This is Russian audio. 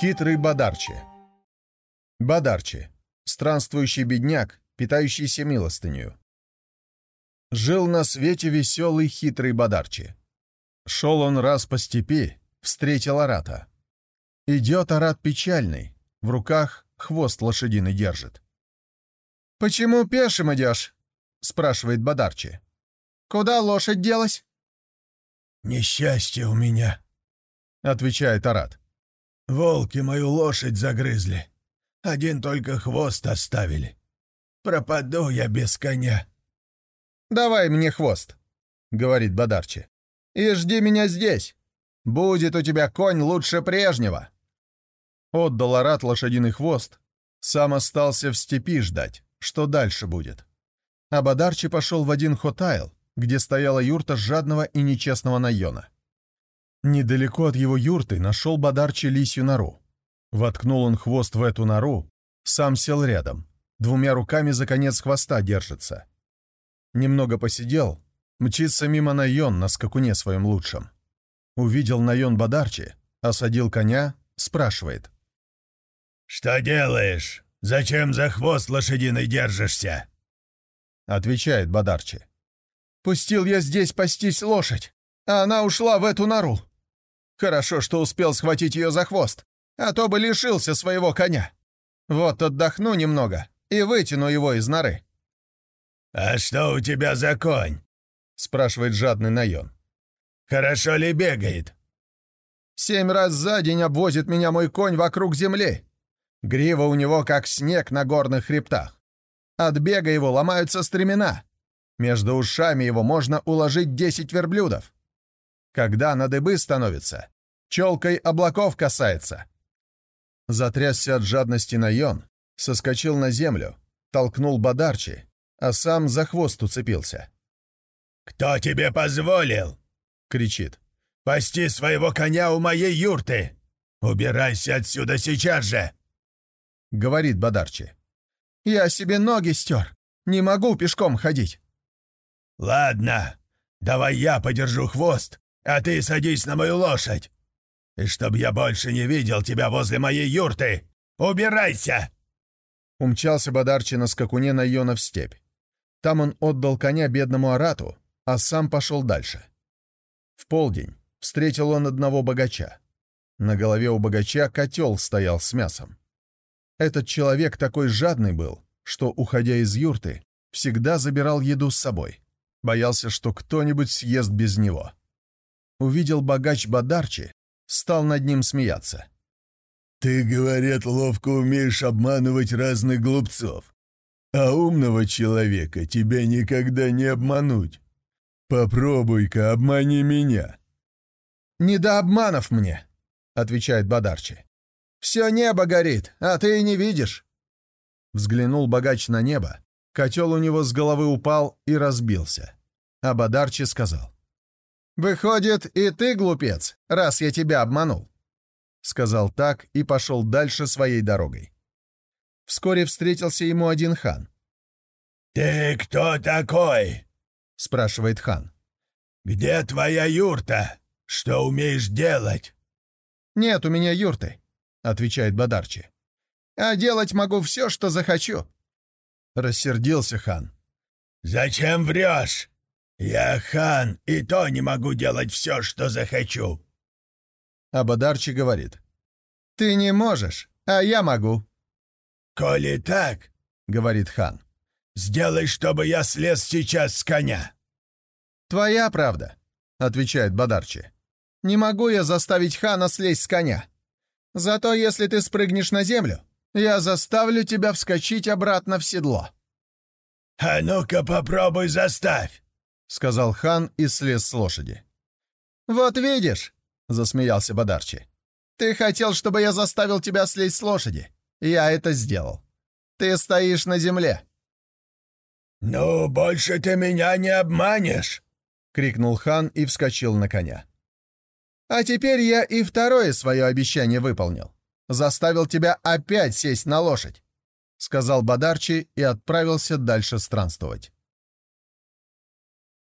Хитрый Бадарчи Бадарчи — странствующий бедняк, питающийся милостынью. Жил на свете веселый хитрый Бадарчи. Шел он раз по степи, встретил Арата. Идет Арат печальный, в руках хвост лошадиный держит. «Почему пешим идешь?» — спрашивает Бадарчи. «Куда лошадь делась?» «Несчастье у меня», — отвечает Арат. Волки мою лошадь загрызли. Один только хвост оставили. Пропаду я без коня. «Давай мне хвост», — говорит Бадарчи. «И жди меня здесь. Будет у тебя конь лучше прежнего». Отдал Арат лошадиный хвост, сам остался в степи ждать, что дальше будет. А Бадарчи пошел в один хотайл, где стояла юрта жадного и нечестного Найона. Недалеко от его юрты нашел Бадарчи лисью нору. Воткнул он хвост в эту нору, сам сел рядом, двумя руками за конец хвоста держится. Немного посидел, мчится мимо Найон на скакуне своем лучшем. Увидел Найон Бадарчи, осадил коня, спрашивает. «Что делаешь? Зачем за хвост лошадиный держишься?» Отвечает Бадарчи. «Пустил я здесь пастись лошадь, а она ушла в эту нору. Хорошо, что успел схватить ее за хвост, а то бы лишился своего коня. Вот отдохну немного и вытяну его из норы». «А что у тебя за конь?» — спрашивает жадный Найон. «Хорошо ли бегает?» «Семь раз за день обвозит меня мой конь вокруг земли. Грива у него как снег на горных хребтах. От бега его ломаются стремена. Между ушами его можно уложить десять верблюдов. Когда на дыбы становится, челкой облаков касается. Затрясся от жадности Найон, соскочил на землю, толкнул Бадарчи, а сам за хвост уцепился. «Кто тебе позволил?» — кричит. «Пасти своего коня у моей юрты! Убирайся отсюда сейчас же!» — говорит Бадарчи. «Я себе ноги стер, не могу пешком ходить». «Ладно, давай я подержу хвост, а ты садись на мою лошадь. И чтоб я больше не видел тебя возле моей юрты, убирайся!» Умчался Бадарчи на скакуне на Йона в степь. Там он отдал коня бедному Арату, а сам пошел дальше. В полдень встретил он одного богача. На голове у богача котел стоял с мясом. Этот человек такой жадный был, что, уходя из юрты, всегда забирал еду с собой. Боялся, что кто-нибудь съест без него увидел богач Бадарчи, стал над ним смеяться. «Ты, говорят, ловко умеешь обманывать разных глупцов, а умного человека тебя никогда не обмануть. Попробуй-ка, обмани меня». «Не до обманов мне», — отвечает Бадарчи. «Все небо горит, а ты и не видишь». Взглянул богач на небо, котел у него с головы упал и разбился. А Бадарчи сказал. «Выходит, и ты глупец, раз я тебя обманул», — сказал так и пошел дальше своей дорогой. Вскоре встретился ему один хан. «Ты кто такой?» — спрашивает хан. «Где твоя юрта? Что умеешь делать?» «Нет у меня юрты», — отвечает Бадарчи. «А делать могу все, что захочу». Рассердился хан. «Зачем врешь? «Я хан, и то не могу делать все, что захочу». Абадарчи говорит. «Ты не можешь, а я могу». «Коли так, — говорит хан, — сделай, чтобы я слез сейчас с коня». «Твоя правда», — отвечает Бадарчи. «Не могу я заставить хана слезть с коня. Зато если ты спрыгнешь на землю, я заставлю тебя вскочить обратно в седло». «А ну-ка попробуй заставь!» — сказал хан и слез с лошади. «Вот видишь», — засмеялся Бадарчи. «Ты хотел, чтобы я заставил тебя слезть с лошади. Я это сделал. Ты стоишь на земле». «Ну, больше ты меня не обманешь!» — крикнул хан и вскочил на коня. «А теперь я и второе свое обещание выполнил. заставил тебя опять сесть на лошадь», — сказал Бадарчи и отправился дальше странствовать.